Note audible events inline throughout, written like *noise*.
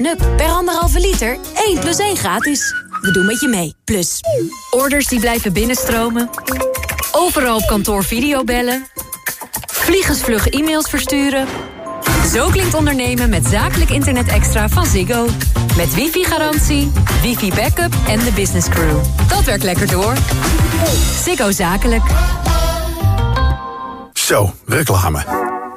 Nup, per anderhalve liter, 1 plus 1 gratis. We doen met je mee. Plus. Orders die blijven binnenstromen. Overal op kantoor videobellen. Vliegensvlug e-mails versturen. Zo klinkt ondernemen met zakelijk internet extra van Ziggo. Met wifi-garantie, wifi-backup en de business crew. Dat werkt lekker door. Ziggo Zakelijk. Zo, reclame.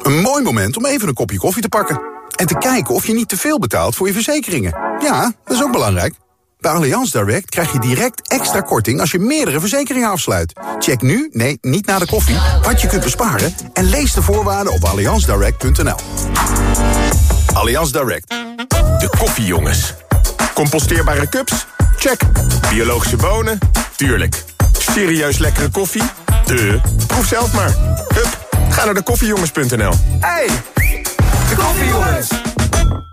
Een mooi moment om even een kopje koffie te pakken. En te kijken of je niet te veel betaalt voor je verzekeringen. Ja, dat is ook belangrijk. Bij Allianz Direct krijg je direct extra korting als je meerdere verzekeringen afsluit. Check nu, nee, niet na de koffie, wat je kunt besparen... en lees de voorwaarden op allianzdirect.nl. Allianz Direct. De koffiejongens. Composteerbare cups? Check. Biologische bonen? Tuurlijk. Serieus lekkere koffie? De. Proef zelf maar. Hup, ga naar de koffiejongens.nl. Hey, de koffiejongens.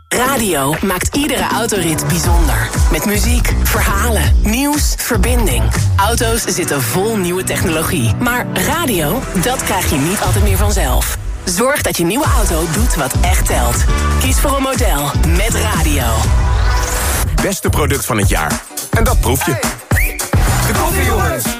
Radio maakt iedere autorit bijzonder. Met muziek, verhalen, nieuws, verbinding. Auto's zitten vol nieuwe technologie. Maar radio, dat krijg je niet altijd meer vanzelf. Zorg dat je nieuwe auto doet wat echt telt. Kies voor een model met radio. Beste product van het jaar. En dat proef je. De koffiejongens.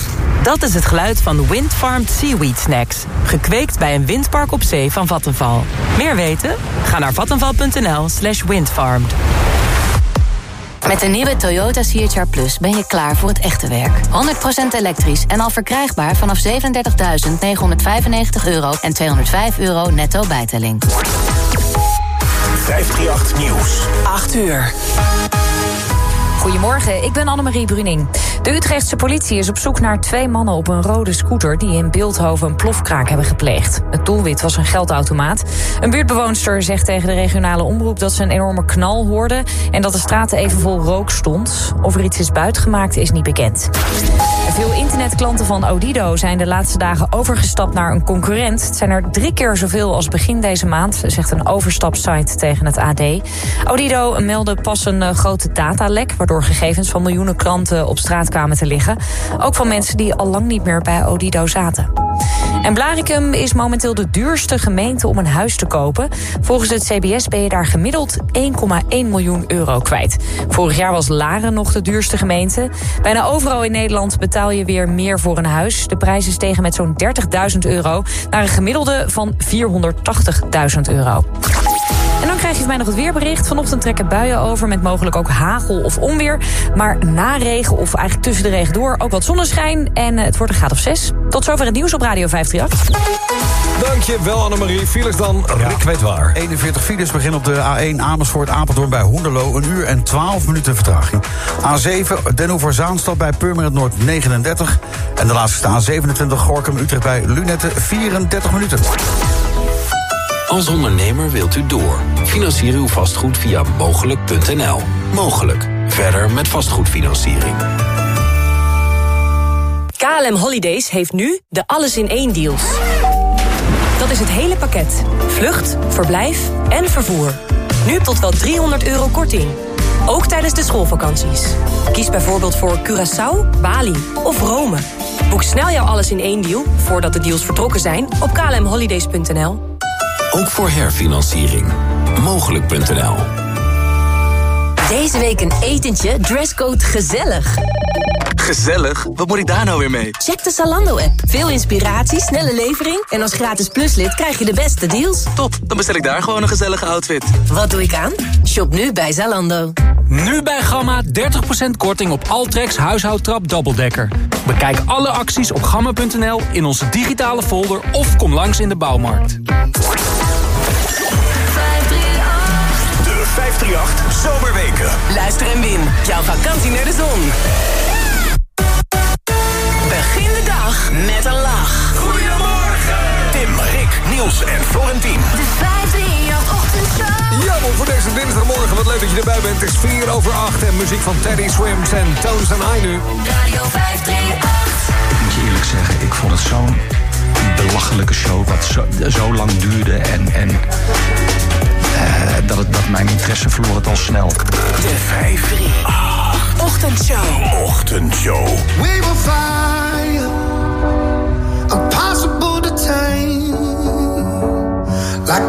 Dat is het geluid van Windfarmed Seaweed Snacks. Gekweekt bij een windpark op zee van Vattenval. Meer weten? Ga naar vattenval.nl slash windfarmed. Met de nieuwe Toyota CHR Plus ben je klaar voor het echte werk. 100% elektrisch en al verkrijgbaar vanaf 37.995 euro en 205 euro netto bijtelling. 538 Nieuws. 8 uur. Goedemorgen, ik ben Annemarie Bruning. De Utrechtse politie is op zoek naar twee mannen op een rode scooter... die in Beeldhoven een plofkraak hebben gepleegd. Het doelwit was een geldautomaat. Een buurtbewoonster zegt tegen de regionale omroep... dat ze een enorme knal hoorde en dat de straten even vol rook stond. Of er iets is buitgemaakt is niet bekend. Veel internetklanten van Odido zijn de laatste dagen overgestapt naar een concurrent. Het zijn er drie keer zoveel als begin deze maand, zegt een overstapsite tegen het AD. Odido meldde pas een uh, grote datalek, waardoor gegevens van miljoenen klanten op straat kwamen te liggen. Ook van mensen die al lang niet meer bij Odido zaten. En Blarikum is momenteel de duurste gemeente om een huis te kopen. Volgens het CBS ben je daar gemiddeld 1,1 miljoen euro kwijt. Vorig jaar was Laren nog de duurste gemeente. Bijna overal in Nederland betaal je weer meer voor een huis. De prijzen stegen met zo'n 30.000 euro naar een gemiddelde van 480.000 euro. Krijg je van mij nog het weerbericht. Vanochtend trekken buien over met mogelijk ook hagel of onweer. Maar na regen of eigenlijk tussen de regen door ook wat zonneschijn. En het wordt een graad of 6. Tot zover het nieuws op Radio 538. Dankjewel Annemarie. Files dan, Rick weet waar. 41 files beginnen op de A1 Amersfoort Apeldoorn bij Hoenderloo. Een uur en 12 minuten vertraging. A7 Den Hoever Zaanstad bij Purmerend Noord 39. En de laatste A27 Gorkum Utrecht bij Lunette 34 minuten. Als ondernemer wilt u door. Financier uw vastgoed via mogelijk.nl. Mogelijk. Verder met vastgoedfinanciering. KLM Holidays heeft nu de alles in één deals. Dat is het hele pakket. Vlucht, verblijf en vervoer. Nu tot wel 300 euro korting. Ook tijdens de schoolvakanties. Kies bijvoorbeeld voor Curaçao, Bali of Rome. Boek snel jouw alles in één deal, voordat de deals vertrokken zijn, op klmholidays.nl. Ook voor herfinanciering. Mogelijk.nl Deze week een etentje, dresscode gezellig. Gezellig? Wat moet ik daar nou weer mee? Check de Zalando-app. Veel inspiratie, snelle levering... en als gratis pluslid krijg je de beste deals. Top, dan bestel ik daar gewoon een gezellige outfit. Wat doe ik aan? Shop nu bij Zalando. Nu bij Gamma 30% korting op Altrex huishoudtrap dubbeldekker. Bekijk alle acties op gamma.nl in onze digitale folder... of kom langs in de bouwmarkt. Skiacht Zomerweken. Luister en win. Jouw vakantie naar de zon. Begin de dag met een lach. Goedemorgen. Tim, Rick, Niels en Florentien. De 538 ochtendshow. Ja, voor deze dinsdagmorgen. Wat leuk dat je erbij bent. Het is 4 over 8 en muziek van Teddy Swims en Tones en I nu. Radio 538. Ik moet je eerlijk zeggen, ik vond het zo'n belachelijke show. Wat zo, zo lang duurde en... en eh, dat, het, dat mijn interesse verloor het al snel. De 538 Ochtendshow. Ochtendshow. We will fire, impossible to tame, like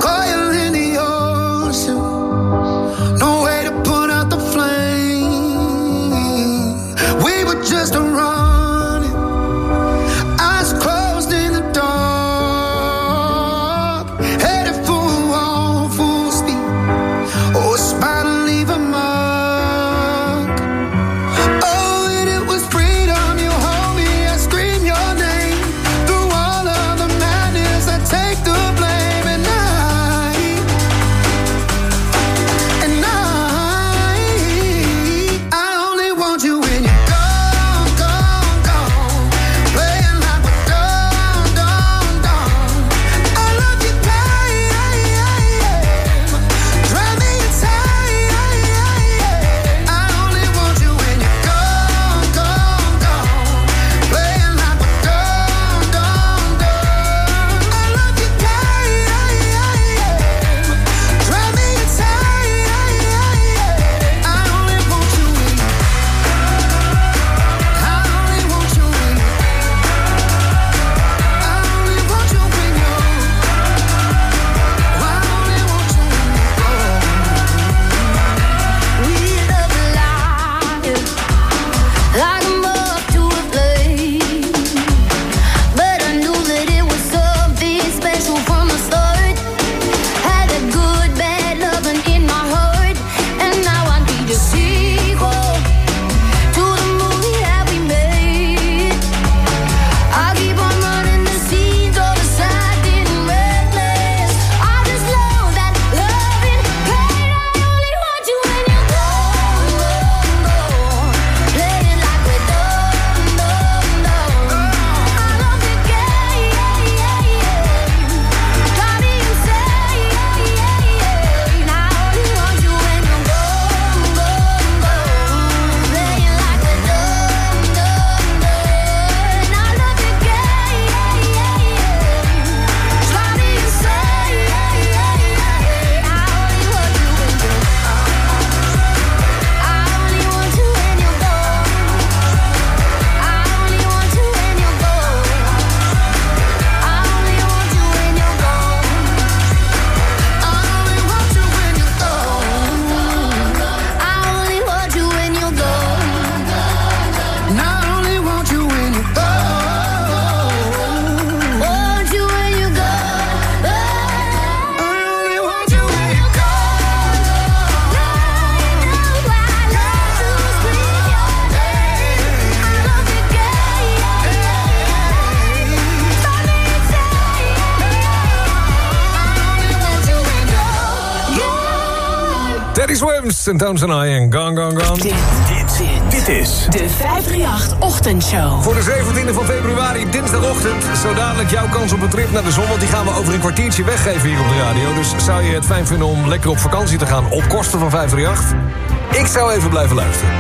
Swims en Tones and I en Gone, Gone, Gone. Dit, dit, dit is de 538 Ochtendshow. Voor de 17e van februari, dinsdagochtend. Zo dadelijk jouw kans op een trip naar de zon. Want die gaan we over een kwartiertje weggeven hier op de radio. Dus zou je het fijn vinden om lekker op vakantie te gaan op kosten van 538? Ik zou even blijven luisteren.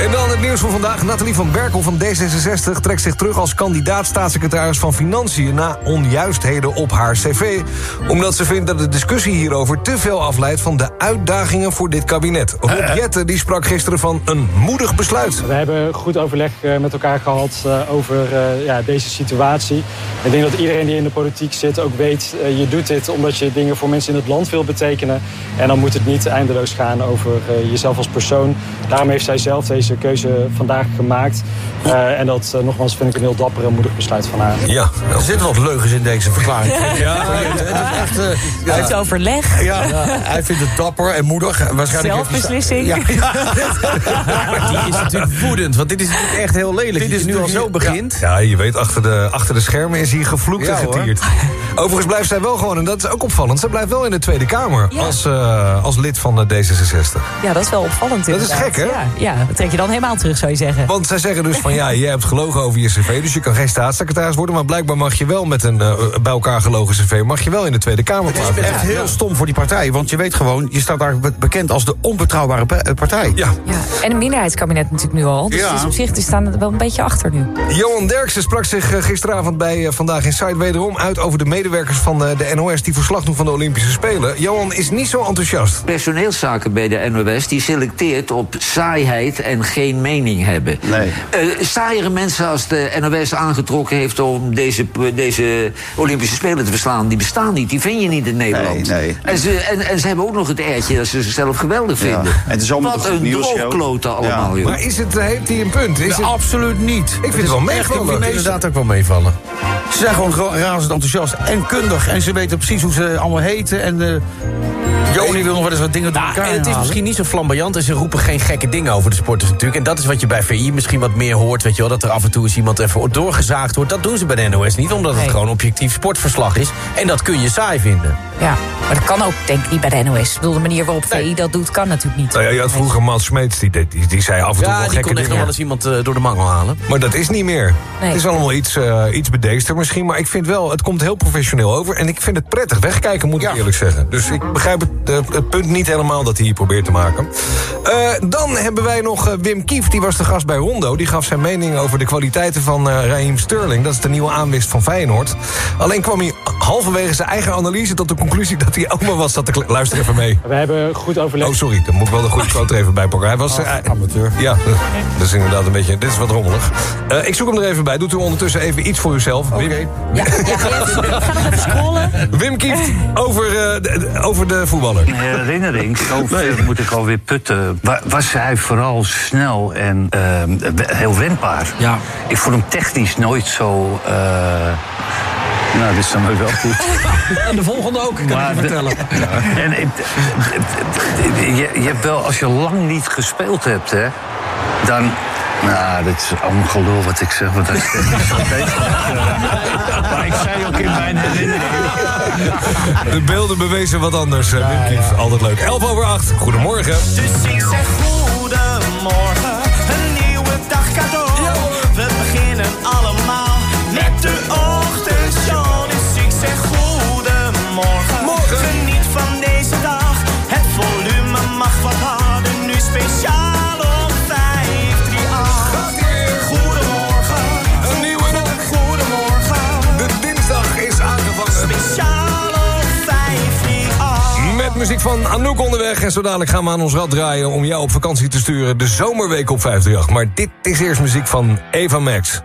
En dan het nieuws van vandaag. Nathalie van Berkel van D66 trekt zich terug als kandidaat staatssecretaris van Financiën... na onjuistheden op haar cv. Omdat ze vindt dat de discussie hierover te veel afleidt... van de uitdagingen voor dit kabinet. Rob Jetten die sprak gisteren van een moedig besluit. We hebben goed overleg eh, met elkaar gehad eh, over eh, ja, deze situatie. Ik denk dat iedereen die in de politiek zit ook weet... eh, je doet dit omdat je dingen voor mensen in het land wil betekenen. En dan moet het niet eindeloos gaan over eh, jezelf als persoon. Daarom heeft zij zelf deze keuze vandaag gemaakt. Eh, en dat, eh, nogmaals, vind ik een heel dapper en moedig besluit van haar. Ja, er zitten wat leugens in deze verklaring. Ja. het is echt... eh, ja. Uit overleg. Ja, hij vindt het dapper en moedig. Waarschijnlijk heeft hij- Zelfbeslissing. Ja, *laughs* ja. Maar die is natuurlijk woedend, want dit is natuurlijk echt heel lelijk. Dit is nu al zo begint. Ja, je weet, achter de, achter de schermen is hier gevloekt Ja, en hoor. getierd. Overigens blijft zij wel gewoon, en dat is ook opvallend... zij blijft wel in de Tweede Kamer Ja. als, eh, als lid van de D66. Ja, dat is wel opvallend Dat is gek, hè? Ja, ja, trek je dan helemaal terug, zou je zeggen. Want zij zeggen dus van ja, je hebt gelogen over je cv... dus je kan geen staatssecretaris worden... maar blijkbaar mag je wel met een eh, bij elkaar gelogen cv... mag je wel in de Tweede Kamer Het is echt heel stom voor die partij. Want je weet gewoon, je staat daar be- bekend als de onbetrouwbare eh, partij. Ja. Ja. En een minderheidskabinet natuurlijk nu al. Dus Ja. het is op zich, die staan er wel een beetje achter nu. Johan Derksen sprak zich eh, gisteravond bij Vandaag in Site wederom uit... over de medewerkers van de NOS die verslag doen van de Olympische Spelen. Johan is niet zo enthousiast. Personeelszaken bij de NOS die selecteert op saaiheid en geen mening hebben. Nee. Eh, saaiere mensen als de NOS aangetrokken heeft om deze, deze Olympische Spelen te verslaan, die bestaan niet. Die vind je niet in Nederland. Nee, nee. En, ze, en, en ze hebben ook nog het eertje dat ze zichzelf geweldig vinden. En het is allemaal Wat een droogkloten allemaal, joh. Maar is het, eh, heeft hij een punt? Is het... Absoluut niet. Ik vind het wel meevallen. ik vind inderdaad ook wel meevallen. Ze zijn gewoon ra- razend enthousiast en kundig. En ze weten precies hoe ze allemaal heten. En eh Joni wil nog wel eens wat dingen door Ja, elkaar en het is misschien niet zo flamboyant en ze roepen geen gekke dingen over de sporters natuurlijk. En dat is wat je bij VI misschien wat meer hoort, weet je wel. Dat er af en toe eens iemand even doorgezaagd wordt. Dat doen ze bij de NOS niet, omdat het Nee. gewoon objectief sportverslag is. En dat kun je saai vinden. Ja, maar dat kan ook denk ik niet bij de NOS. Ik bedoel, de manier waarop VI dat doet, kan natuurlijk niet. Nou ja, je had vroeger Mats Smeets, die, die, die zei af en toe wel Ja, die gekke kon echt nog dingen. wel eens iemand eh, door de mangel halen. Maar dat is niet meer. Nee. Het is allemaal iets, eh, iets bedeesder misschien. Maar ik vind wel, het komt heel professioneel over. En ik vind het prettig wegkijken, moet ik eerlijk zeggen. Dus ik begrijp het, eh, het punt niet helemaal dat hij hier probeert te maken. Eh, dan hebben wij nog eh, Wim Kief, die was de gast bij Rondo. Die gaf zijn mening over de kwaliteiten van Raheem Sterling. Dat is de nieuwe aanwist van Feyenoord. Alleen kwam hij halverwege zijn eigen analyse tot de conclusie dat hij ook maar wat zat te kle- Luister even mee. We hebben goed overlegd. Oh, sorry, dan moet ik wel de goede *laughs* quote er even bij pakken. Hij was... Oh, eh, amateur. Ja, dat is inderdaad een beetje... Dit is wat rommelig. Eh, ik zoek hem er even bij. Doet u ondertussen even iets voor uzelf. Wim, Ja, ja *laughs* even, ga nog even scrollen. Wim Kieft over, eh, de, over de voetballer. Een herinnering, *laughs* zo ver moet ik alweer putten. wa- Was hij vooral snel en ehm, heel wendbaar. Ja. Ik vond hem technisch nooit zo. eh, nou, dit is dan wel goed. *laughs* En de volgende ook, kan ik Maar je de- vertellen. En het- je, je hebt wel, als je lang niet gespeeld hebt, hè, dan. Nou, dit is allemaal gelul wat ik zeg, want dat is. *laughs* Maar ik zei ook in mijn herinnering. De beelden bewezen wat anders. eh, Wim Kieft, altijd leuk. 11 over 8. Goedemorgen. Dus ik zeg goedemorgen, een nieuwe dag cadeau. We beginnen allemaal de ochtendshow. Dus ik zeg goedemorgen, geniet van deze dag. Het volume mag wat harder, nu speciaal op 538. Goedemorgen, Een nieuwe dag. goedemorgen, De dinsdag is aangevangen. speciaal op 538. Met muziek van Anouk onderweg. En zo dadelijk gaan we aan ons rad draaien om jou op vakantie te sturen. De zomerweek op 538. Maar dit is eerst muziek van Eva Max.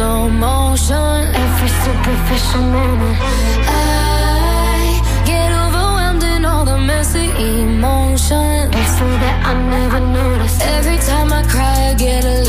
Slow motion. Every superficial moment. I get overwhelmed in all the messy emotions. So that I never noticed. Every time I cry, I get a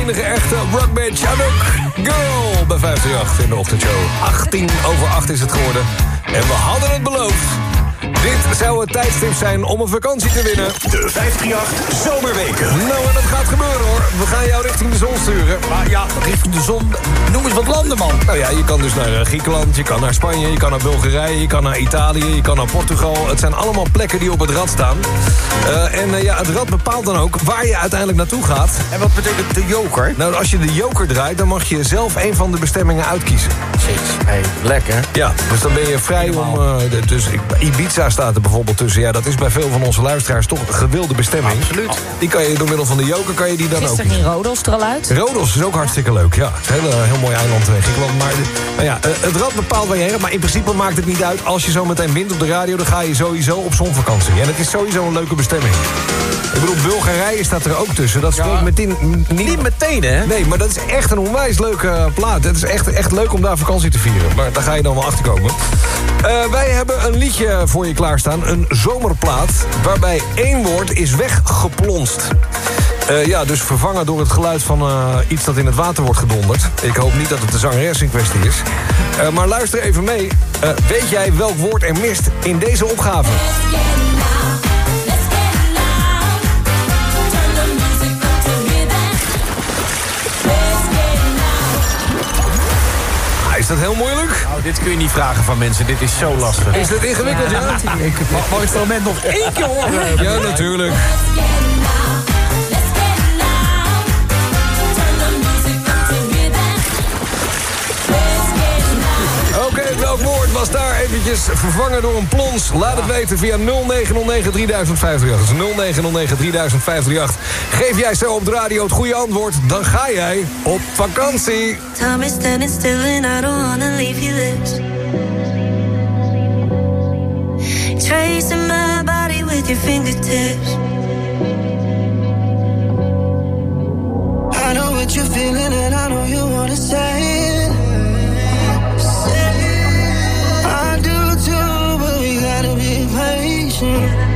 enige echte rockband Chanouk Girl bij 538 in de ochtendshow. 18 over 8 is het geworden. En we hadden het beloofd. Dit zou het tijdstip zijn om een vakantie te winnen. De 538 Zomerweken. Nou, en dat gaat gebeuren hoor. We gaan jou richting de zon sturen. Maar ja, richting de zon. Noem eens wat landen, man. Nou ja, je kan dus naar eh, Griekenland, je kan naar Spanje, je kan naar Bulgarije, je kan naar Italië, je kan naar Portugal. Het zijn allemaal plekken die op het rad staan. Eh, en eh, ja, het rad bepaalt dan ook waar je uiteindelijk naartoe gaat. En wat betekent de joker? Nou, als je de joker draait, dan mag je zelf een van de bestemmingen uitkiezen. Hey, lekker. Ja, dus dan ben je vrij om... de- dus ik- Staat er bijvoorbeeld tussen. Ja, dat is bij veel van onze luisteraars toch een gewilde bestemming. Absoluut. Die kan je door middel van de joker kan je die dan ook Gisteren ging Rodos er al uit. Rodos is ook hartstikke leuk, ja. Het is een heel, heel mooi eiland in Griekenland. Maar nou ja, eh, het rad bepaalt waar je heen gaat. Maar in principe maakt het niet uit. Als je zo meteen wint op de radio, dan ga je sowieso op zonvakantie. En het is sowieso een leuke bestemming. Ik bedoel, Bulgarije staat er ook tussen. Dat spreekt meteen niet... Meteen, hè? Nee, maar dat is echt een onwijs leuke eh, plaat. Het is echt, echt leuk om daar vakantie te vieren. Maar daar ga je dan wel achter komen. Eh, wij hebben een liedje voor je klaarstaan. Een zomerplaat. Waarbij één woord is weggeplonst. Eh, ja, dus vervangen door het geluid van iets dat in het water wordt gedonderd. Ik hoop niet dat het de zangeres in kwestie is. Maar luister even mee. Weet jij welk woord er mist in deze opgave? Dat heel moeilijk? Nou, dit kun je niet vragen van mensen. Dit is zo lastig. Is het ingewikkeld, ja? Ik mag het moment nog één keer horen? Ja, natuurlijk. Was daar eventjes vervangen door een plons? Laat het weten via 0909-3058. Dat is 0909-3058. Geef jij zo op de radio het goede antwoord, dan ga jij op vakantie. Time is standing still and I don't wanna leave you this. Tracing my body with your fingertips. I know what you're feeling and I know you wanna say ocean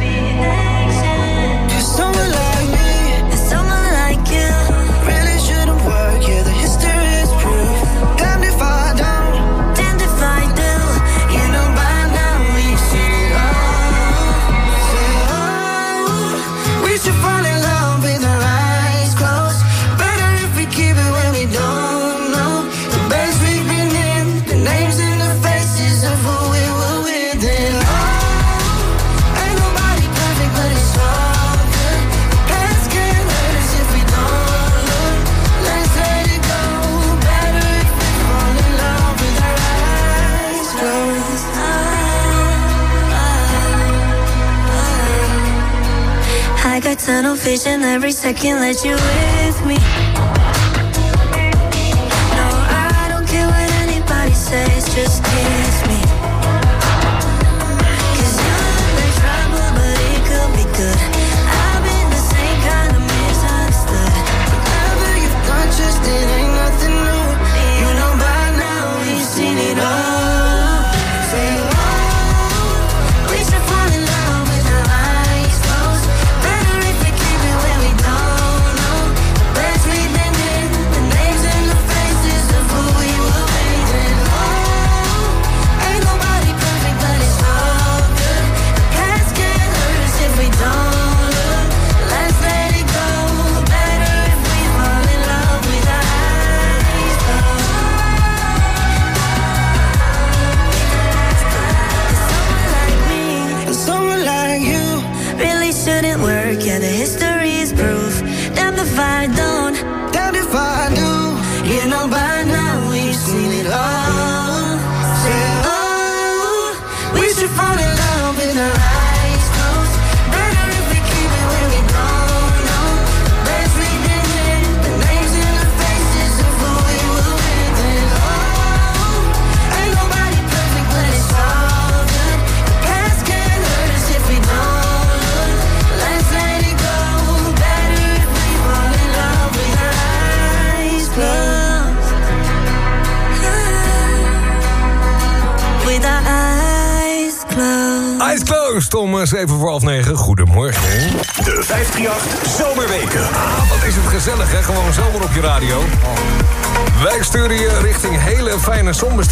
tunnel vision every second that you with me. No, I don't care what anybody says, just kiss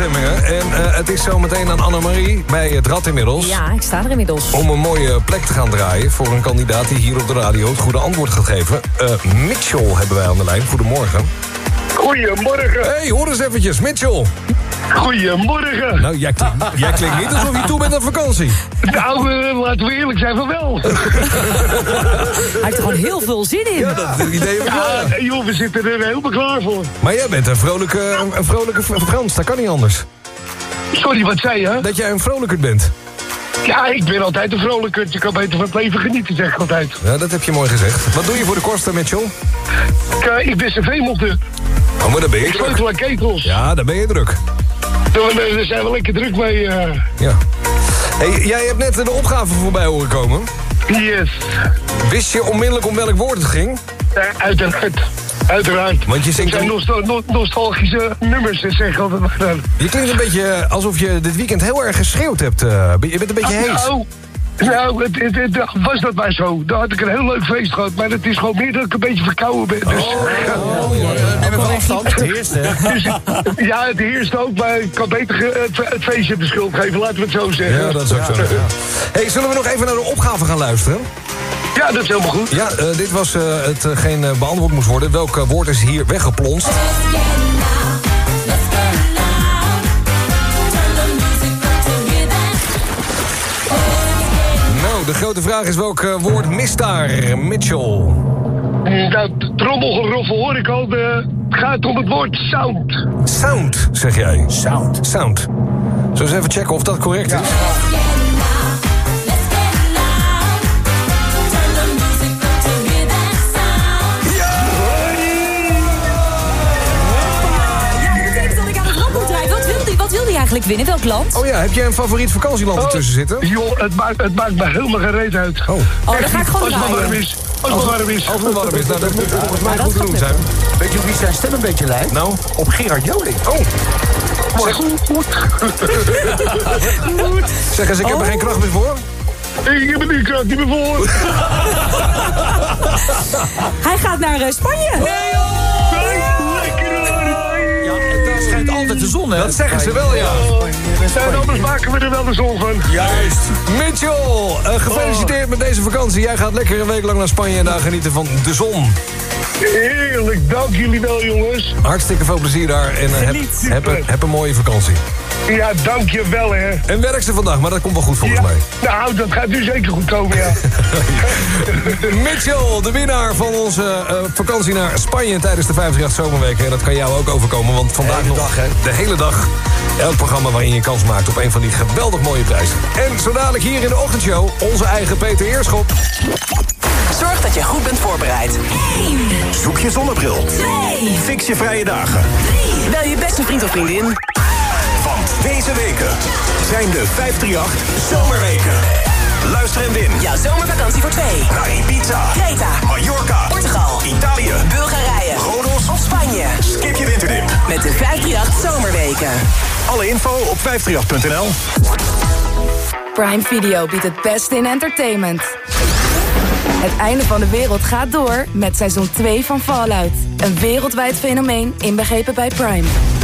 En eh, het is zo meteen aan Annemarie bij het Rad inmiddels. Ja, ik sta er inmiddels. Om een mooie plek te gaan draaien voor een kandidaat die hier op de radio het goede antwoord gaat geven. Eh, Mitchell hebben wij aan de lijn. Goedemorgen. Goedemorgen. Hey, hoor eens eventjes, Mitchell. Goedemorgen. Nou, jij klinkt, *laughs* jij klinkt niet alsof je toe bent aan vakantie. Nou, eh, laten we eerlijk zijn van wel. *laughs* Hij heeft er gewoon heel veel zin in. Ja, dat idee heb ik wel, Ja, joh, we zitten er helemaal klaar voor. Maar jij bent een vrolijke, een, vrolijke Fr- Frans, dat kan niet anders. Sorry, wat zei je? Dat jij een vrolijker bent. Ja, ik ben altijd een vrolijkert. Je kan beter van het leven genieten, zeg ik altijd. Ja, dat heb je mooi gezegd. Wat doe je voor de kosten, Mitchell? Ik, eh, ik ben cv-monteur. Oh, maar daar ben je Ik druk. sleutel aan ketels. Ja, daar ben je druk. Daar, zijn we lekker druk mee. eh. Ja. Hey, jij hebt net de opgave voorbij horen komen. Yes. Wist je onmiddellijk om welk woord het ging? Eh, uiteraard. Uiteraard. Want je Het zingt zijn een- nostal- no- nostalgische nummers, zeg altijd maar. Je klinkt een beetje alsof je dit weekend heel erg geschreeuwd hebt. eh. je bent een beetje hees. Nou, nou het, het, het- was dat maar zo. Dan had ik een heel leuk feest gehad. Maar het is gewoon meer dat ik een beetje verkouden ben. Dus, Neem even afstand. Het heerst, hè? *laughs* dus, ja, het heerst ook. Maar ik kan beter het, het feestje de schuld geven. Laten we het zo zeggen. Ja, dat is ook zo. Hey, zullen we nog even naar de opgave gaan luisteren? Ja, dat is helemaal goed. Ja, eh, dit was eh, hetgeen eh, beantwoord moest worden. Welk woord is hier weggeplonst? Nou, de grote vraag is welk eh, woord mist daar, Mitchell? Nou, trommelgeroffel hoor ik al. De, het gaat om het woord sound. Sound, zeg jij. Sound. Sound. Zullen we eens even checken of dat correct is? Eigenlijk winnen? Welk land? Oh ja, heb jij een favoriet vakantieland ertussen zitten? Joh, het maakt, het maakt me helemaal geen reet uit. Oh. Oh, dan ga ik gewoon Als het warm is. Als het maar warm is. Als het warm is, nou, dat moet volgens mij goed te doen zijn. Weet je hoe wie zijn stem een beetje lijkt? Nou? Op Gerard Joling. Oh, Maar goed, goed. zeg eens, ik heb er geen kracht meer voor. Ik heb er nu kracht niet meer voor. Hij gaat naar eh, Spanje. Hoor. Zon, hè? Dat zeggen ze wel, ja. En anders maken we er wel de zon van. Juist. Mitchell, eh, gefeliciteerd met deze vakantie. Jij gaat lekker een week lang naar Spanje en daar genieten van de zon. Heerlijk, dank jullie wel jongens. Hartstikke veel plezier daar en eh, heb, Geniet. heb, een- heb een mooie vakantie. Ja, dank je wel hè. En werk ze vandaag, maar dat komt wel goed volgens Ja, mij. nou, dat gaat nu zeker goed komen, ja. *laughs* Mitchell, de winnaar van onze eh, vakantie naar Spanje tijdens de 58 zomerweken. En dat kan jou ook overkomen, want vandaag hele nog dag, hè? de hele dag. Elk programma waarin je kans maakt op een van die geweldig mooie prijzen. En zo dadelijk hier in de ochtendshow, onze eigen Peter Eerschop. Zorg dat je goed bent voorbereid. Zoek je zonnebril. Fix je vrije dagen. Bel je beste vriend of vriendin. Want deze weken zijn de 538 Zomerweken. Luister en win Jouw zomervakantie voor twee. naar Ibiza, Creta, Mallorca, Portugal, Italië, Bulgarije Rodos of Spanje. Skip je winterdip. Met de 538 Zomerweken. Alle info op 538.nl. Prime Video biedt het beste in entertainment. Het einde van de wereld gaat door met seizoen 2 van Fallout. Een wereldwijd fenomeen inbegrepen bij Prime.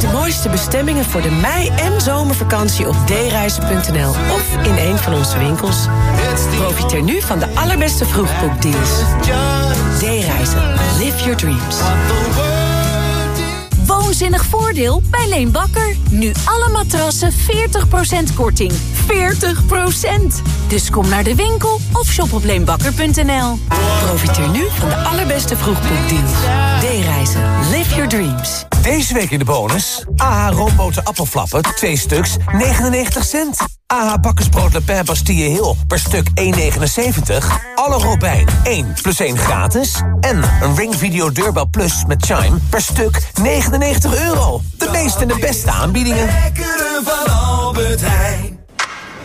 De mooiste bestemmingen voor de mei- en zomervakantie op dereizen.nl of in een van onze winkels. Profiteer nu van de allerbeste vroegboekdeals. D-reizen. Live your dreams. Woonzinnig voordeel bij Leen Bakker. Nu alle matrassen 40% korting. 40%! Dus kom naar de winkel of shop op leenbakker.nl. Profiteer nu van de allerbeste vroegboekdeals. D-reizen. Live your dreams. Deze week in de bonus. AH roomboten appelflappen, 2 stuks, 99 cent. AH bakkersbrood Le Pen Bastille Hill per stuk 1,79. Alle Robijn 1 plus 1 gratis. En een Ring Video Deurbel Plus met Chime per stuk 99 euro. De meeste en de beste aanbiedingen. van Albert Heijn.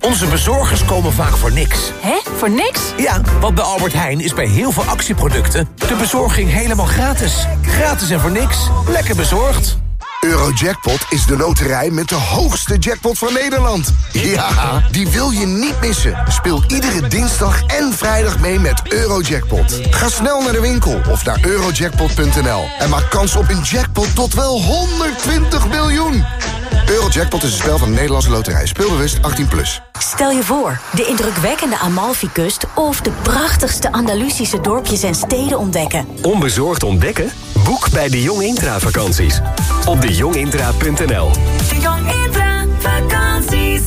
Onze bezorgers komen vaak voor niks. Hè? Voor niks? Ja, want bij Albert Heijn is bij heel veel actieproducten... de bezorging helemaal gratis. Gratis en voor niks. Lekker bezorgd. Eurojackpot is de loterij met de hoogste jackpot van Nederland. Ja, die wil je niet missen. Speel iedere dinsdag en vrijdag mee met Eurojackpot. Ga snel naar de winkel of naar eurojackpot.nl en maak kans op een jackpot tot wel 120 miljoen. Eurojackpot is een spel van de Nederlandse loterij. Speelbewust 18+. Plus. Stel je voor, de indrukwekkende Amalfi-kust... of de prachtigste Andalusische dorpjes en steden ontdekken. Onbezorgd ontdekken? Boek bij de Jong Intra vakanties. Op dejongintra.nl De Jong Intra vakanties.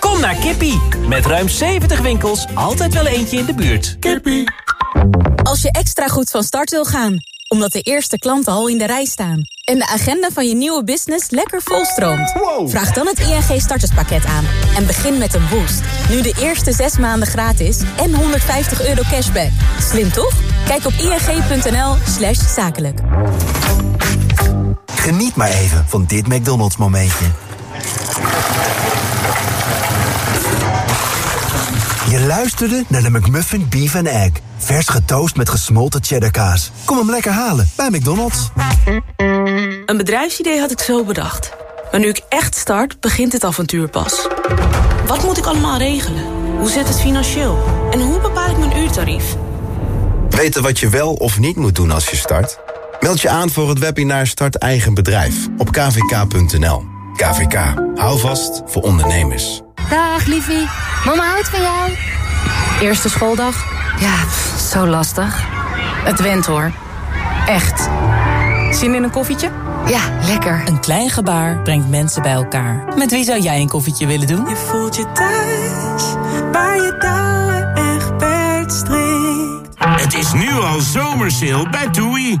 Kom naar Kippie. Met ruim 70 winkels, altijd wel eentje in de buurt. Kippie. Als je extra goed van start wil gaan, omdat de eerste klanten al in de rij staan... en de agenda van je nieuwe business lekker volstroomt... vraag dan het ING starterspakket aan en begin met een boost. Nu de eerste zes maanden gratis en 150 euro cashback. Slim toch? Kijk op ing.nl slash zakelijk. Geniet maar even van dit McDonald's momentje. Je luisterde naar de McMuffin Beef and Egg. Vers getoast met gesmolten cheddarkaas. Kom hem lekker halen bij McDonald's. Een bedrijfsidee had ik zo bedacht. Maar nu ik echt start, begint het avontuur pas. Wat moet ik allemaal regelen? Hoe zit het financieel? En hoe bepaal ik mijn uurtarief? Weten wat je wel of niet moet doen als je start? Meld je aan voor het webinar Start Eigen Bedrijf op kvk.nl. KVK, hou vast voor ondernemers. Dag liefie, mama houdt van jou. Eerste schooldag? Ja, zo lastig. Het went hoor. Echt. Zin in een koffietje? Ja, lekker. Een klein gebaar brengt mensen bij elkaar. Met wie zou jij een koffietje willen doen? Je voelt je thuis, waar je touwen echt strikt. Het is nu al zomersale bij TUI.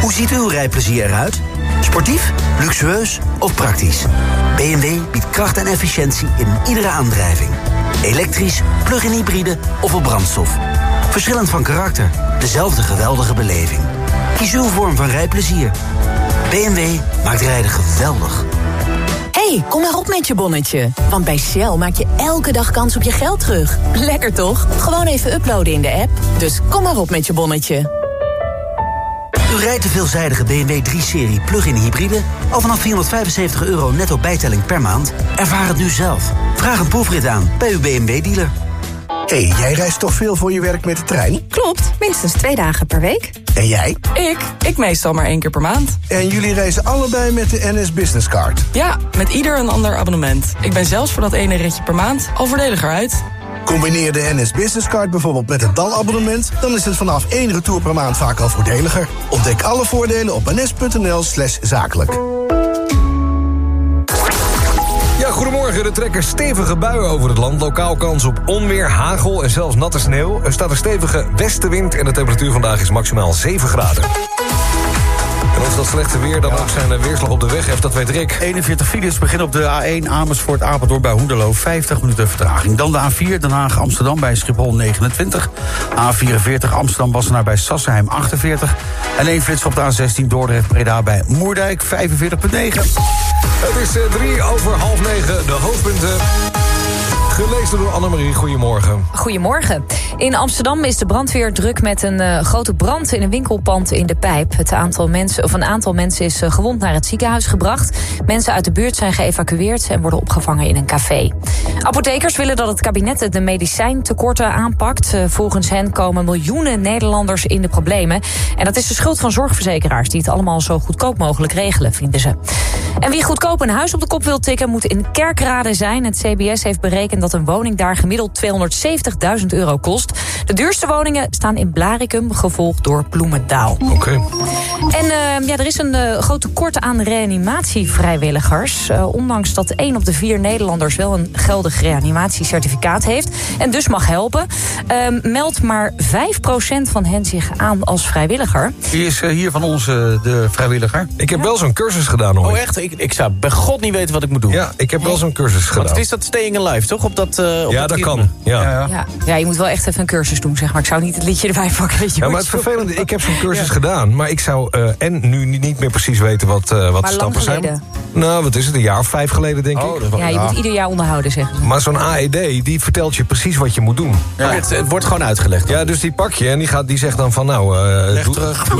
Hoe ziet uw rijplezier eruit? Sportief, luxueus of praktisch? BMW biedt kracht en efficiëntie in iedere aandrijving. Elektrisch, plug-in hybride of op brandstof. Verschillend van karakter, dezelfde geweldige beleving. Kies uw vorm van rijplezier. BMW maakt rijden geweldig. hey, kom maar op met je bonnetje. Want bij Shell maak je elke dag kans op je geld terug. Lekker toch? Gewoon even uploaden in de app. Dus kom maar op met je bonnetje. U rijdt de veelzijdige BMW 3-serie plug-in hybride... al vanaf 475 euro netto bijtelling per maand? Ervaar het nu zelf. Vraag een proefrit aan bij uw BMW-dealer. Hé, hey, jij reist toch veel voor je werk met de trein? Klopt, minstens twee dagen per week. En jij? Ik? Ik meestal maar één keer per maand. En jullie reizen allebei met de NS Business Card? Ja, met ieder een ander abonnement. Ik ben zelfs voor dat ene ritje per maand al voordeliger uit. Combineer de NS Business Card bijvoorbeeld met het DAL-abonnement... dan is het vanaf één retour per maand vaak al voordeliger. Ontdek alle voordelen op ns.nl slash zakelijk. Ja, goedemorgen. Er trekken stevige buien over het land. Lokaal kans op onweer, hagel en zelfs natte sneeuw. Er staat een stevige westenwind en de temperatuur vandaag is maximaal 7 graden. En of dat slechte weer dan ook zijn weerslag op de weg heeft, dat weet Rick. 41 files beginnen op de A1 Amersfoort Apeldoorn bij Hoenderloo. 50 minuten vertraging. Dan de A4 Den Haag Amsterdam bij Schiphol 29. A44 Amsterdam Wassenaar bij Sassenheim 48. En één flits op de A16 Dordrecht Breda bij Moerdijk 45,9. Het is eh, drie over half negen, de hoofdpunten. Gelezen door Annemarie, goedemorgen. Goedemorgen. In Amsterdam is de brandweer druk met een eh, grote brand in een winkelpand in de Pijp. Het aantal mensen, of een aantal mensen is eh, gewond naar het ziekenhuis gebracht. Mensen uit de buurt zijn geëvacueerd en worden opgevangen in een café. Apothekers willen dat het kabinet de medicijntekorten aanpakt. Eh, volgens hen komen miljoenen Nederlanders in de problemen. En dat is de schuld van zorgverzekeraars die het allemaal zo goedkoop mogelijk regelen, vinden ze. En wie goedkoop een huis op de kop wil tikken moet in Kerkrade zijn. Het CBS heeft berekend dat een woning daar gemiddeld 270.000 euro kost. De duurste woningen staan in Blaricum, gevolgd door Bloemendaal. Oké. En uh, ja, er is een uh, groot tekort aan reanimatievrijwilligers. Uh, ondanks dat één op de vier Nederlanders wel een geldig reanimatiecertificaat heeft... en dus mag helpen, meldt maar 5% van hen zich aan als vrijwilliger. Wie is hier van ons de vrijwilliger? Ik heb ja. wel zo'n cursus gedaan, ooit. Oh echt? Ik, ik zou bij god niet weten wat ik moet doen. Ja, ik heb wel zo'n cursus gedaan. Want het is dat staying alive, toch? Op dat, uh, op ja, dat, dat kan. Ja. Ja, ja. ja, je moet wel echt even een cursus doen, zeg maar. Ik zou niet het liedje erbij pakken. Weet je ja, maar het vervelende, ik heb zo'n cursus gedaan. Maar ik zou uh, en nu niet meer precies weten wat, uh, wat de stappen zijn. Nou, wat is het? Een jaar of vijf geleden, denk oh, ik. Ja, je moet ieder jaar onderhouden, zeg Maar zo'n AED, die vertelt je precies wat je moet doen. Ja. Het, het, wordt gewoon uitgelegd. Ja, dus die pak je en die, gaat, die zegt dan van, nou... Leg doe, terug. *laughs*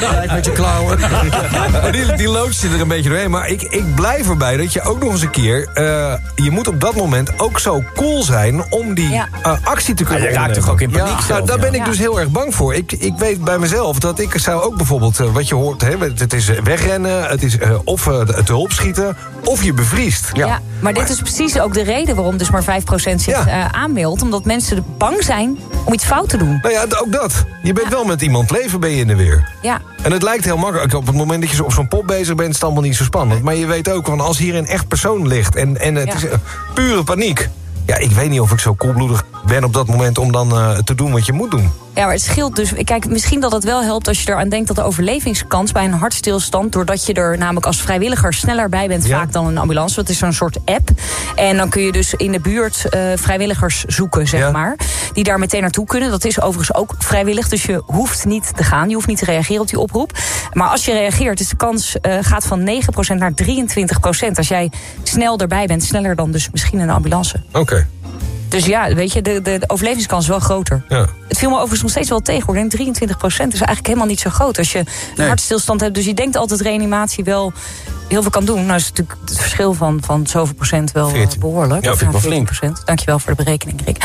ja, met je klauwen. *laughs* die, die loods je er een beetje doorheen. Maar ik, ik blijf erbij dat je ook nog eens een keer... Uh, je moet op dat moment ook zo cool zijn om die ja. uh, actie te kunnen ja, je raakt toch ook in paniek ja, zelf, nou, Daar ben ik dus heel erg bang voor. Ik, ik weet bij mezelf dat ik zou ook bijvoorbeeld... Uh, wat je hoort, hè, het is wegrennen, het is of het hulp schieten... of je bevriest. Ja, maar, maar dit is precies ook de reden waarom dus maar 5% zich aanmeldt. Omdat mensen bang zijn om iets fout te doen. Nou ja, ook dat. Je bent wel met iemand leven, ben je in de weer. Ja. En het lijkt heel makkelijk. Op het moment dat je op zo'n pop bezig bent... is het allemaal niet zo spannend. Maar je weet ook, van als hier een echt persoon ligt... en, en het ja. is uh, pure paniek... Ja, ik weet niet of ik zo koelbloedig ben op dat moment... om dan uh, te doen wat je moet doen. Ja, maar het scheelt dus. Kijk, misschien dat het wel helpt als je eraan denkt dat de overlevingskans bij een hartstilstand, doordat je er namelijk als vrijwilliger sneller bij bent, ja. vaak dan een ambulance. Dat is zo'n soort app. En dan kun je dus in de buurt uh, vrijwilligers zoeken, zeg ja. maar. Die daar meteen naartoe kunnen. Dat is overigens ook vrijwillig. Dus je hoeft niet te gaan. Je hoeft niet te reageren op die oproep. Maar als je reageert, is de kans uh, gaat van 9% naar 23%. Als jij snel erbij bent, sneller dan dus misschien een ambulance. Oké. Dus ja, weet je, de, de, de overlevingskans is wel groter. Ja. Het viel me overigens nog steeds wel tegen. Hoor. Ik denk 23 procent is eigenlijk helemaal niet zo groot. Als je nee. een hartstilstand hebt. Dus je denkt altijd reanimatie wel heel veel kan doen. Nou is natuurlijk het verschil van, van zoveel procent wel 14. behoorlijk. Ja, vind ik wel flink. Procent. Dankjewel voor de berekening, Rick. *laughs*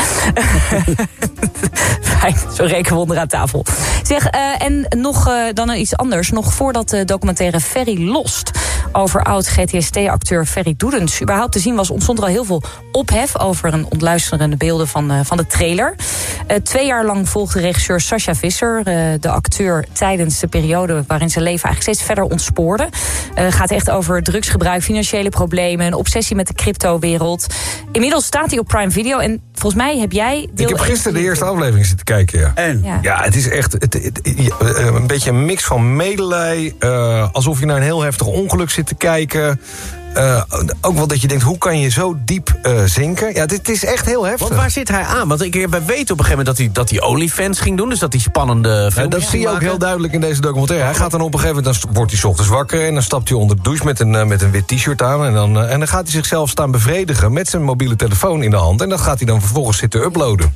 Fijn, zo'n rekenwonder aan tafel. Zeg, uh, en nog uh, dan iets anders. Nog voordat de documentaire Ferry Lost... over oud-GTST-acteur Ferry Doedens... überhaupt te zien was, ontstond er al heel veel ophef... over een ontluisterende beelden van, uh, van de trailer. Uh, twee jaar lang volgde regisseur Sascha Visser... de acteur tijdens de periode waarin zijn leven eigenlijk steeds verder ontspoorde. gaat echt over drugsgebruik, financiële problemen... een obsessie met de crypto-wereld. Inmiddels staat hij op Prime Video en volgens mij heb jij... Ik heb gisteren de eerste aflevering zitten kijken, ja. En? Ja, ja het is echt het, het, het, een beetje een mix van medelij... Uh, alsof je naar een heel heftig ongeluk zit te kijken... Uh, ook wel dat je denkt, hoe kan je zo diep uh, zinken? Ja, dit is echt heel heftig. Want waar zit hij aan? Want ik, we weten op een gegeven moment dat hij, dat hij OnlyFans ging doen. Dus dat hij spannende filmpjes Dat zie je ook heel duidelijk in deze documentaire. Hij gaat dan op een gegeven moment, dan wordt hij 's ochtends wakker... en dan stapt hij onder de douche met een, uh, met een wit t-shirt aan... En dan, en dan gaat hij zichzelf staan bevredigen met zijn mobiele telefoon in de hand... en dat gaat hij dan vervolgens zitten uploaden.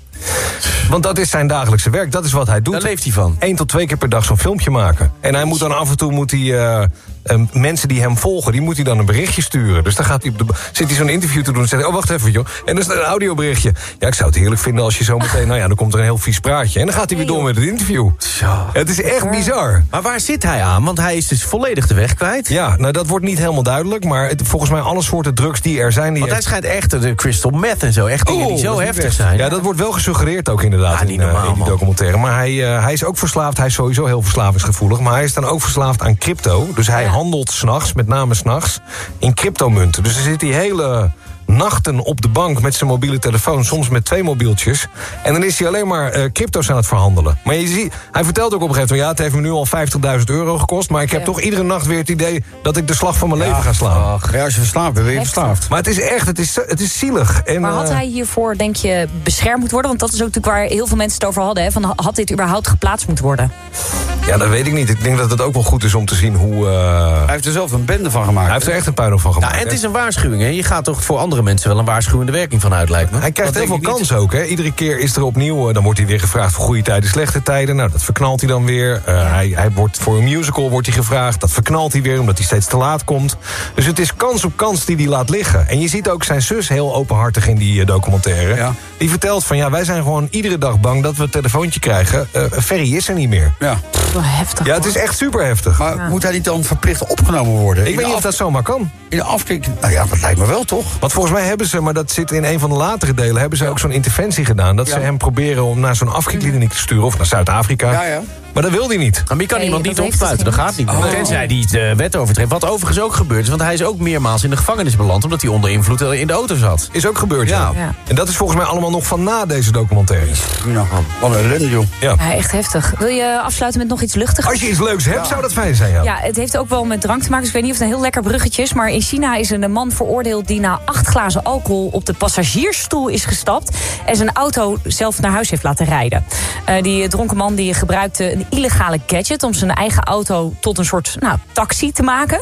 Want dat is zijn dagelijkse werk, dat is wat hij doet. Daar leeft hij van. Eén tot twee keer per dag zo'n filmpje maken. En hij moet dan af en toe moet hij, uh, uh, mensen die hem volgen, die moet hij dan een berichtje sturen. Dus dan gaat hij op de, zit hij zo'n interview te doen en zegt hij, oh wacht even joh. En dan is er een audioberichtje. Ja, ik zou het heerlijk vinden als je zo meteen, nou ja, dan komt er een heel vies praatje. En dan gaat hij weer door met het interview. Ja, het is echt bizar. Maar waar zit hij aan? Want hij is dus volledig de weg kwijt. Ja, nou dat wordt niet helemaal duidelijk. Maar het, volgens mij alle soorten drugs die er zijn... Die Want hij schijnt echt de crystal meth en zo. Echt dingen die zo heftig zijn. Ja, dat wordt wel gesuggereerd ook inderdaad Ja, niet in, normaal, in die documentaire. Maar hij, uh, hij is ook verslaafd. Hij is sowieso heel verslavingsgevoelig. Maar hij is dan ook verslaafd aan crypto. Dus hij handelt s'nachts, met name s'nachts, in cryptomunten. Dus er zit die hele nachten op de bank met zijn mobiele telefoon... soms met twee mobieltjes. En dan is hij alleen maar eh, crypto's aan het verhandelen. Maar je ziet, hij vertelt ook op een gegeven moment... ja, het heeft me nu al 50.000 euro gekost... maar ik heb Ja. toch iedere nacht weer het idee... dat ik de slag van mijn leven ga slaan. Ja, als je verslaafd bent, ben je verslaafd. Maar het is echt, het is, het is zielig. En, Maar had eh, hij hiervoor, denk je, beschermd moeten worden? Want dat is ook natuurlijk waar heel veel mensen het over hadden. Hè? Van, had dit überhaupt geplaatst moeten worden? Ja, dat weet ik niet. Ik denk dat het ook wel goed is om te zien hoe... eh, Hij heeft er zelf een bende van gemaakt. Hij heeft er echt een puinhoop van gemaakt. Ja, en het is een waarschuwing, hè? Je gaat toch voor andere mensen wel een waarschuwende werking van uit, lijkt me. Hij krijgt Dat heel veel kans ook. Hè? Iedere keer is er opnieuw... eh, dan wordt hij weer gevraagd voor goede tijden, slechte tijden. Nou, dat verknalt hij dan weer. Eh, hij, hij wordt voor een musical wordt hij gevraagd. Dat verknalt hij weer, omdat hij steeds te laat komt. Dus het is kans op kans die hij laat liggen. En je ziet ook zijn zus heel openhartig in die eh, documentaire. Die vertelt van, ja, wij zijn gewoon iedere dag bang... dat we een telefoontje krijgen. Eh Ferry is er niet meer. Ja. Wel heftig. Ja, het is echt super heftig. Maar moet hij niet dan verplicht opgenomen worden? Ik weet niet of dat zomaar kan. In de afkik... Nou ja, dat lijkt me wel, toch? Want volgens mij hebben ze, maar dat zit in een van de latere delen... hebben ze ook zo'n interventie gedaan. Dat ze hem proberen om naar zo'n afkikkliniek te sturen... of naar Zuid-Afrika. Ja, ja. Maar dat wil hij niet. Maar je kan Nee, iemand niet opsluiten, dat geen gaat niet. Oh. Tenzij die de wet overtreedt. Wat overigens ook gebeurd is, want hij is ook meermaals in de gevangenis beland... omdat hij onder invloed in de auto zat. Is ook gebeurd, ja. En dat is volgens mij allemaal nog van na deze documentaire. Nou, wat een ellende, joh. Ja. Ja, echt heftig. Wil je afsluiten met nog iets luchtigers? Als je iets leuks hebt, zou dat fijn zijn, ja. Ja, het heeft ook wel met drank te maken. Dus ik weet niet of het een heel lekker bruggetje is. Maar in China is een man veroordeeld die na acht glazen alcohol op de passagiersstoel is gestapt. En zijn auto zelf naar huis heeft laten rijden. Eh, die dronken man die gebruikte een illegale gadget om zijn eigen auto tot een soort nou, taxi te maken.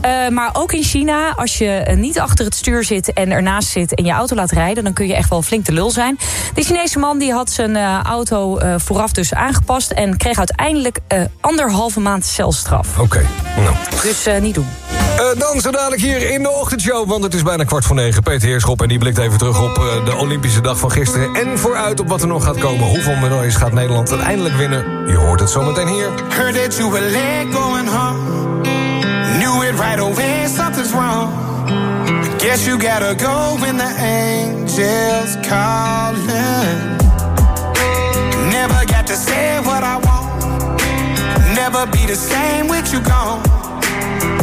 Eh, maar ook in China, als je eh, niet achter het stuur zit en ernaast zit en je auto laat rijden, dan kun je echt wel flink de lul zijn. De Chinese man die had zijn eh, auto vooraf dus aangepast en kreeg uiteindelijk anderhalve maand celstraf. Oké, nou. Dus niet doen. Eh, dan zo dadelijk hier in de ochtendshow, want het is bijna kwart voor negen. Peter Heerschop en die blikt even terug op eh, de Olympische dag van gisteren... en vooruit op wat er nog gaat komen. Hoeveel medailles gaat Nederland uiteindelijk winnen? Je hoort het zometeen hier. Heard that you were late going home. Knew it right away, something's wrong. Guess you gotta go when the angels calling. Never got to say what I want. Never be the same with you gone.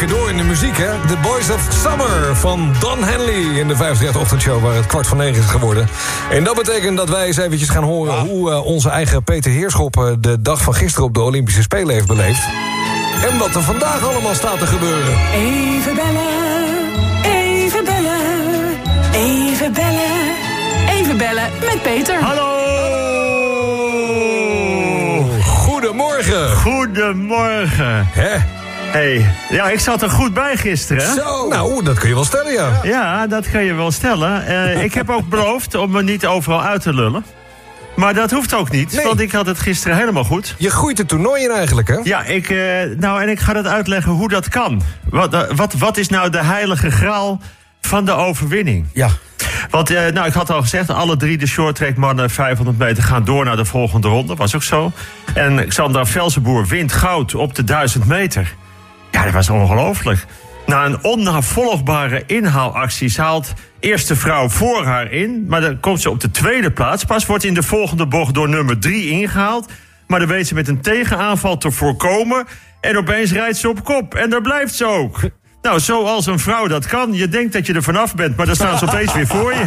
lekker door in de muziek, hè? The Boys of Summer van Don Henley in de 538 ochtendshow... waar het kwart van negen is geworden. En dat betekent dat wij eens eventjes gaan horen... hoe eh, onze eigen Peter Heerschop eh, de dag van gisteren op de Olympische Spelen heeft beleefd. En wat er vandaag allemaal staat te gebeuren. Even bellen, even bellen, even bellen. Even bellen met Peter. Hallo! Goedemorgen. Goedemorgen. Hè? Hey, ja, ik zat er goed bij gisteren. Zo. Nou, dat kun je wel stellen, ja. Ja, dat kan je wel stellen. Eh, ik heb ook *laughs* beloofd om me niet overal uit te lullen. Maar dat hoeft ook niet, want ik had het gisteren helemaal goed. Je groeit het toernooi in eigenlijk, hè? Ja, ik, eh, nou, en ik ga dat uitleggen hoe dat kan. Wat, eh, wat, wat is nou de heilige graal van de overwinning? Ja. Want eh, nou, ik had al gezegd, alle drie de shorttrack mannen 500 meter gaan door naar de volgende ronde. Was ook zo. En Xander Velsenboer wint goud op de 1000 meter. Ja, dat was ongelooflijk. Na een onnavolgbare inhaalactie haalt eerste vrouw voor haar in. Maar dan komt ze op de tweede plaats. Pas wordt in de volgende bocht door nummer drie ingehaald. Maar dan weet ze met een tegenaanval te voorkomen. En opeens rijdt ze op kop. En daar blijft ze ook. Nou, zoals een vrouw dat kan. Je denkt dat je er vanaf bent, maar dan staan ze opeens weer voor je.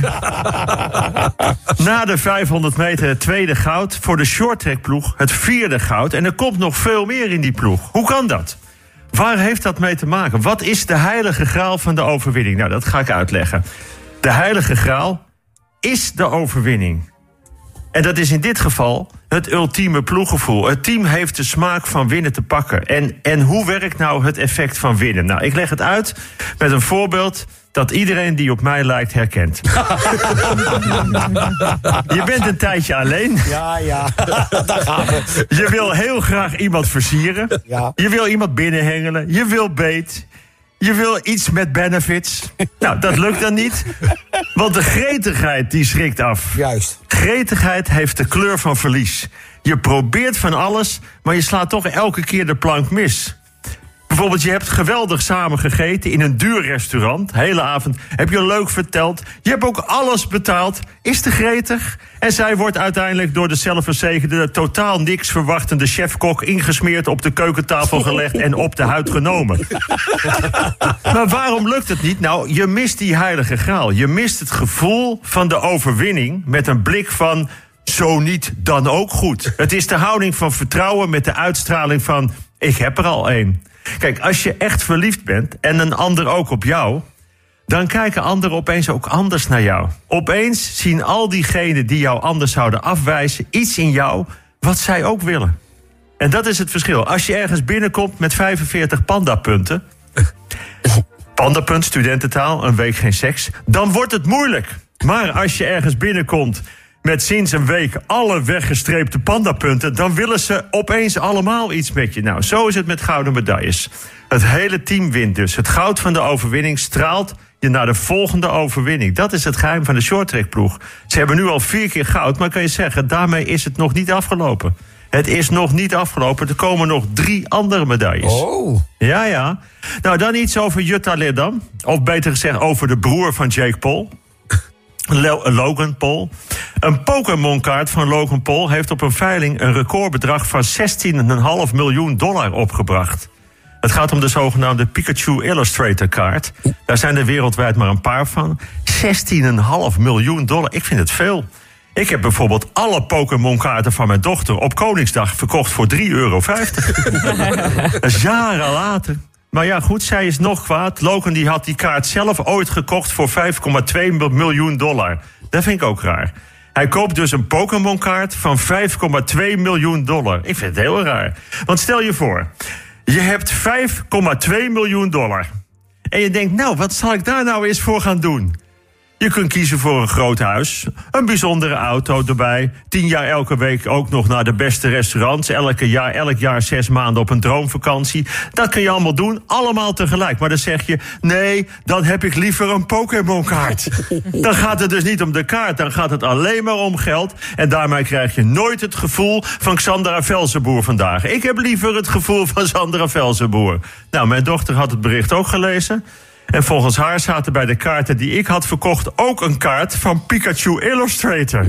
*laughs* Na de 500 meter het tweede goud. Voor de shorttrackploeg het vierde goud. En er komt nog veel meer in die ploeg. Hoe kan dat? Waar heeft dat mee te maken? Wat is de heilige graal van de overwinning? Nou, dat ga ik uitleggen. De heilige graal is de overwinning. En dat is in dit geval het ultieme ploeggevoel. Het team heeft de smaak van winnen te pakken. En, en hoe werkt nou het effect van winnen? Nou, ik leg het uit met een voorbeeld dat iedereen die op mij lijkt herkent. *laughs* Je bent een tijdje alleen. Ja, ja, *laughs* daar gaan we. Je wil heel graag iemand versieren. Ja. Je wil iemand binnenhengelen. Je wil beet. Je wil iets met benefits. *laughs* Nou, dat lukt dan niet. Want de gretigheid die schrikt af. Juist. Gretigheid heeft de kleur van verlies. Je probeert van alles, maar je slaat toch elke keer de plank mis. Bijvoorbeeld, je hebt geweldig samen gegeten in een duur restaurant. Hele avond heb je leuk verteld. Je hebt ook alles betaald. Is te gretig. En zij wordt uiteindelijk door de zelfverzekerde... totaal niks verwachtende chefkok ingesmeerd... op de keukentafel *laughs* gelegd en op de huid genomen. *laughs* maar waarom lukt het niet? Nou, je mist die heilige graal. Je mist het gevoel van de overwinning... met een blik van... Zo niet, dan ook goed. Het is de houding van vertrouwen met de uitstraling van... ik heb er al één. Kijk, als je echt verliefd bent en een ander ook op jou... dan kijken anderen opeens ook anders naar jou. Opeens zien al diegenen die jou anders zouden afwijzen... iets in jou wat zij ook willen. En dat is het verschil. Als je ergens binnenkomt met 45 pandapunten... *laughs* pandapunt, studententaal, een week geen seks... dan wordt het moeilijk. Maar als je ergens binnenkomt met sinds een week alle weggestreepte pandapunten... dan willen ze opeens allemaal iets met je. Nou, zo is het met gouden medailles. Het hele team wint dus. Het goud van de overwinning straalt je naar de volgende overwinning. Dat is het geheim van de shorttrackploeg. Ze hebben nu al vier keer goud, maar kan je zeggen... daarmee is het nog niet afgelopen. Het is nog niet afgelopen. Er komen nog drie andere medailles. Oh. Ja, ja. Nou, dan iets over Jutta Leerdam. Of beter gezegd over de broer van Jake Paul. Lo- Logan Paul. Een Pokémon-kaart van Logan Paul heeft op een veiling een recordbedrag van 16,5 miljoen dollar opgebracht. Het gaat om de zogenaamde Pikachu Illustrator kaart. Daar zijn er wereldwijd maar een paar van. 16,5 miljoen dollar. Ik vind het veel. Ik heb bijvoorbeeld alle Pokémon-kaarten van mijn dochter op Koningsdag verkocht voor 3,50 euro. *laughs* Dat is jaren later. Maar ja, goed, zij is nog kwaad. Logan die had die kaart zelf ooit gekocht voor 5,2 miljoen dollar. Dat vind ik ook raar. Hij koopt dus een Pokémon-kaart van 5,2 miljoen dollar. Ik vind het heel raar. Want stel je voor, je hebt 5,2 miljoen dollar. En je denkt, nou, wat zal ik daar nou eens voor gaan doen? Je kunt kiezen voor een groot huis, een bijzondere auto erbij. Tien jaar elke week ook nog naar de beste restaurants. Elke jaar, elk jaar zes maanden op een droomvakantie. Dat kun je allemaal doen, allemaal tegelijk. Maar dan zeg je, nee, dan heb ik liever een Pokémon-kaart. *laughs* dan gaat het dus niet om de kaart, dan gaat het alleen maar om geld. En daarmee krijg je nooit het gevoel van Xandra Velsenboer vandaag. Ik heb liever het gevoel van Sandra Velsenboer. Nou, mijn dochter had het bericht ook gelezen. En volgens haar zaten bij de kaarten die ik had verkocht ook een kaart van Pikachu Illustrator.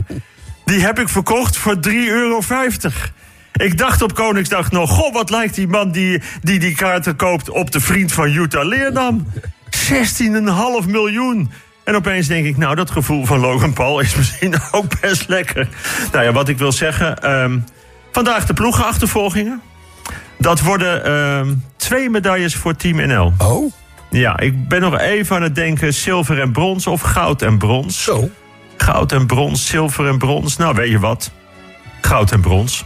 Die heb ik verkocht voor 3,50 euro. Ik dacht op Koningsdag nog, goh, wat lijkt die man die die, die kaarten koopt op de vriend van Jutta Leerdam. 16,5 miljoen. En opeens denk ik, nou, dat gevoel van Logan Paul is *laughs* misschien ook best lekker. Nou ja, wat ik wil zeggen. ehm, vandaag de ploegenachtervolgingen. Dat worden ehm, twee medailles voor Team NL. Oh? Ja, ik ben nog even aan het denken zilver en brons of goud en brons. Zo. Goud en brons, zilver en brons. Nou, weet je wat? Goud en brons.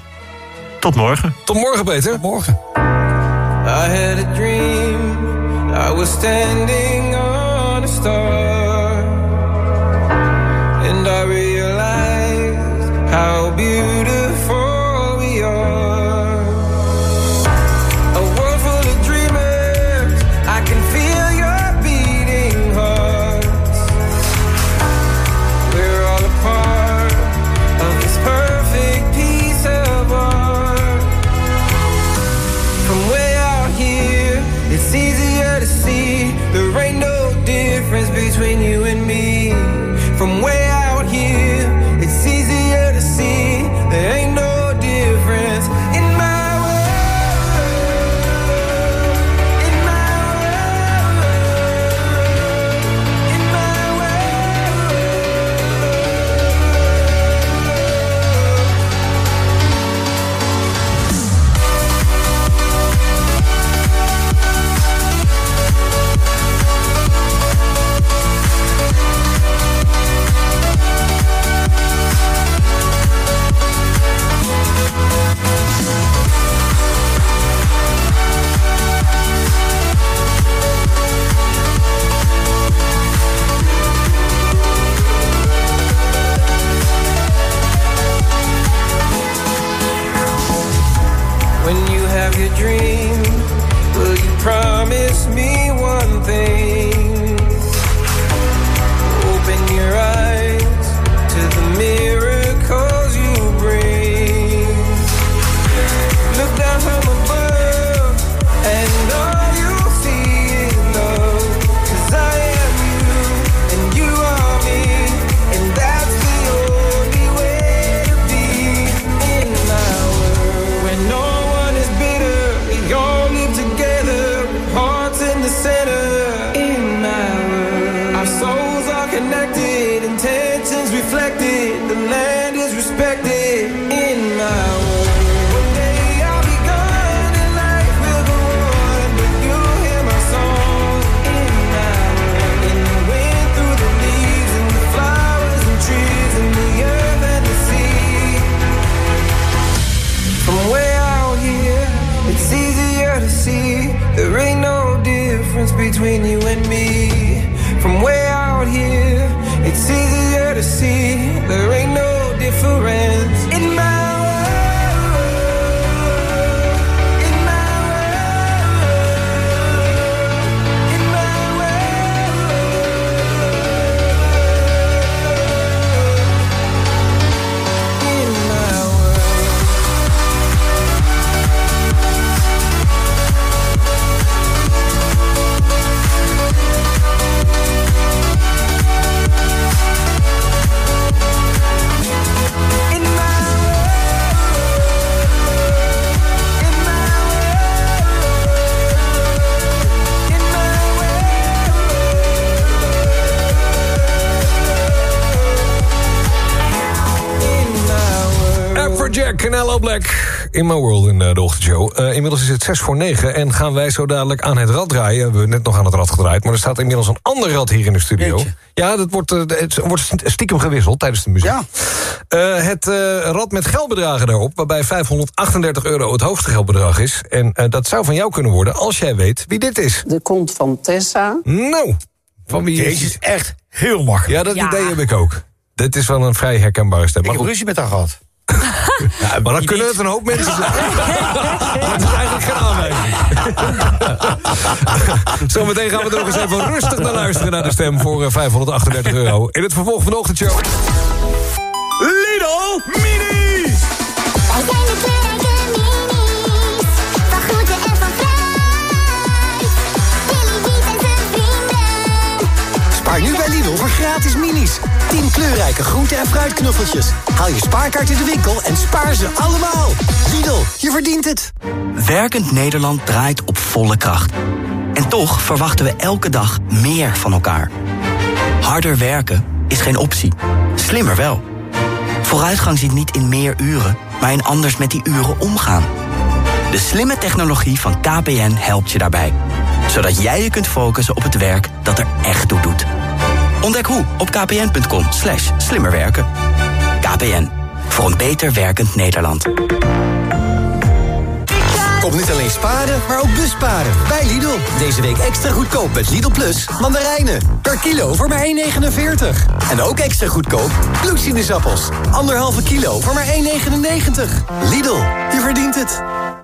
Tot morgen. Tot morgen, Peter. Morgen. I had a dream. I was standing on a star. And I realized how beautiful dream, will you promise me Afrojack en Hello Black in My World in eh, de ochtendshow. Eh, inmiddels is het 6 voor 9 en gaan wij zo dadelijk aan het rad draaien. We hebben net nog aan het rad gedraaid, maar er staat inmiddels een ander rad hier in de studio. Ja, dat wordt, eh, het wordt stiekem gewisseld tijdens de muziek. Eh, het eh, rad met geldbedragen daarop, waarbij 538 euro het hoogste geldbedrag is. En eh, dat zou van jou kunnen worden als jij weet wie dit is. De kont van Tessa. Nou, van wie Deze is is echt heel makkelijk. Ja, dat Ja. idee heb ik ook. Dit is wel een vrij herkenbare stem. Ik heb ruzie met haar gehad. Ja, maar dan kunnen het een hoop mensen zijn. *laughs* dat is eigenlijk geen aanwijzing. Zometeen gaan we er nog eens even rustig naar luisteren... naar de stem voor eh, 538 euro. In het vervolg van de ochtendshow. Lidl Mini! Voor gratis minis. 10 kleurrijke groente- en fruitknuffeltjes. Haal je spaarkaart in de winkel en spaar ze allemaal. Lidl, je verdient het. Werkend Nederland draait op volle kracht. En toch verwachten we elke dag meer van elkaar. Harder werken is geen optie. Slimmer wel. Vooruitgang zit niet in meer uren, maar in anders met die uren omgaan. De slimme technologie van KPN helpt je daarbij. Zodat jij je kunt focussen op het werk dat er echt toe doet. Ontdek hoe op kpn.com slash slimmerwerken. KPN, voor een beter werkend Nederland. Kom niet alleen sparen, maar ook busparen. Bij Lidl. Deze week extra goedkoop met Lidl Plus mandarijnen. Per kilo voor maar 1,49. En ook extra goedkoop bloedsinusappels. Anderhalve kilo voor maar 1,99. Lidl, je verdient het.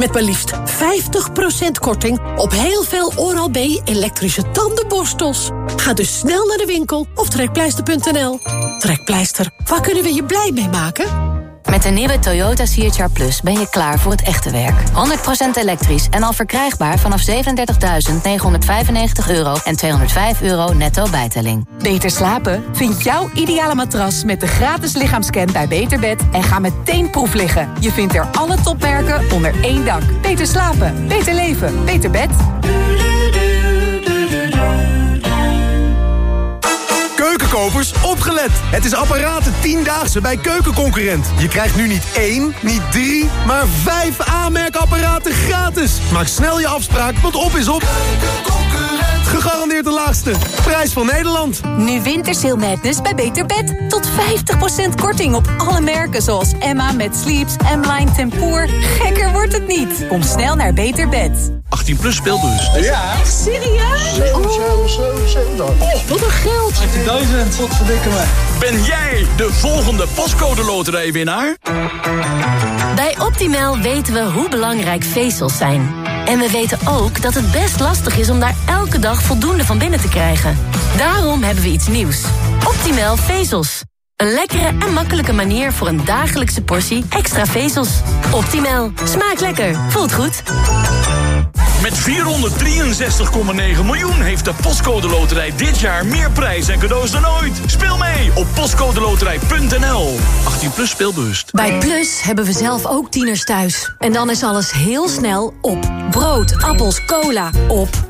Met maar liefst 50% korting op heel veel Oral-B elektrische tandenborstels. Ga dus snel naar de winkel of trekpleister.nl. Trekpleister, waar kunnen we je blij mee maken? Met de nieuwe Toyota CHR Plus ben je klaar voor het echte werk. 100% elektrisch en al verkrijgbaar vanaf 37.995 euro en 205 euro netto bijtelling. Beter slapen? Vind jouw ideale matras met de gratis lichaamscan bij Beterbed en ga meteen proef liggen. Je vindt er alle topmerken onder één dak. Beter slapen, beter leven, beter bed. Keukenkopers, opgelet! Het is apparaten 10-daagse bij Keukenconcurrent. Je krijgt nu niet één, niet drie, maar vijf aanmerkapparaten gratis. Maak snel je afspraak, want op is op. Gegarandeerd de laagste. Prijs van Nederland. Nu Wintersale Madness bij Beter Bed. Tot 50% korting op alle merken zoals Emma met Sleeps, M-Line Tempoor. Gekker wordt het niet. Kom snel naar Beter Bed. 18 plus speelbus. Ja. Echt serieus? Oh, wat een geld. 18.000, wat verdikken me. Ben jij de volgende pascode loterijwinnaar? Bij Optimal weten we hoe belangrijk vezels zijn. En we weten ook dat het best lastig is om daar elke dag voldoende van binnen te krijgen. Daarom hebben we iets nieuws. Optimal vezels. Een lekkere en makkelijke manier voor een dagelijkse portie extra vezels. Optimal. Smaakt lekker. Voelt goed. Met 463,9 miljoen heeft de Postcode Loterij dit jaar meer prijs en cadeaus dan ooit. Speel mee op postcodeloterij.nl. 18 plus speelbewust. Bij Plus hebben we zelf ook tieners thuis. En dan is alles heel snel op. Brood, appels, cola, op.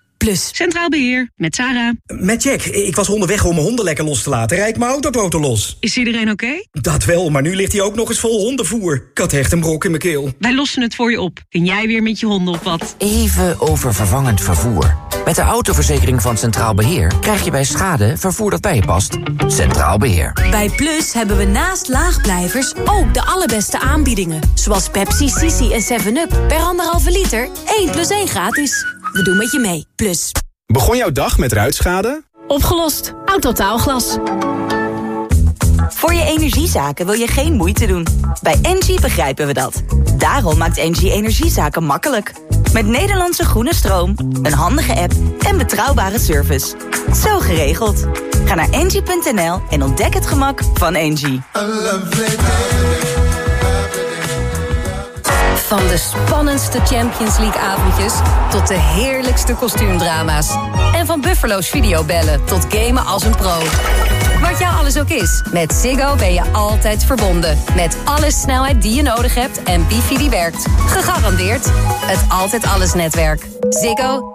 Plus. Centraal Beheer, met Sarah. Met Jack. Ik was onderweg om mijn honden lekker los te laten. Rijd mijn autoboten los. Is iedereen oké? Dat wel, maar nu ligt hij ook nog eens vol hondenvoer. Ik had echt een brok in mijn keel. Wij lossen het voor je op. Kun jij weer met je honden op wat? Even over vervangend vervoer. Met de autoverzekering van Centraal Beheer krijg je bij schade vervoer dat bij je past. Centraal Beheer. Bij Plus hebben we naast laagblijvers ook de allerbeste aanbiedingen. Zoals Pepsi, Sisi en 7-Up. Per anderhalve liter, 1 plus 1 gratis. We doen met je mee. Plus. Begon jouw dag met ruitschade? Opgelost. Autotaalglas. Voor je energiezaken wil je geen moeite doen. Bij Engie begrijpen we dat. Daarom maakt Engie energiezaken makkelijk. Met Nederlandse groene stroom, een handige app en betrouwbare service. Zo geregeld. Ga naar engie.nl en ontdek het gemak van Engie. Van de spannendste Champions League avondjes tot de heerlijkste kostuumdrama's. En van Buffalo's videobellen tot gamen als een pro. Wat jou alles ook is, met Ziggo ben je altijd verbonden. Met alle snelheid die je nodig hebt en wifi die werkt. Gegarandeerd het Altijd Alles netwerk. Ziggo.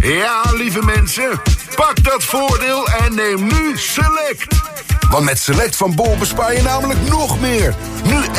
Ja, lieve mensen, pak dat voordeel en neem nu Select. Want met Select van Bol bespaar je namelijk nog meer. Nu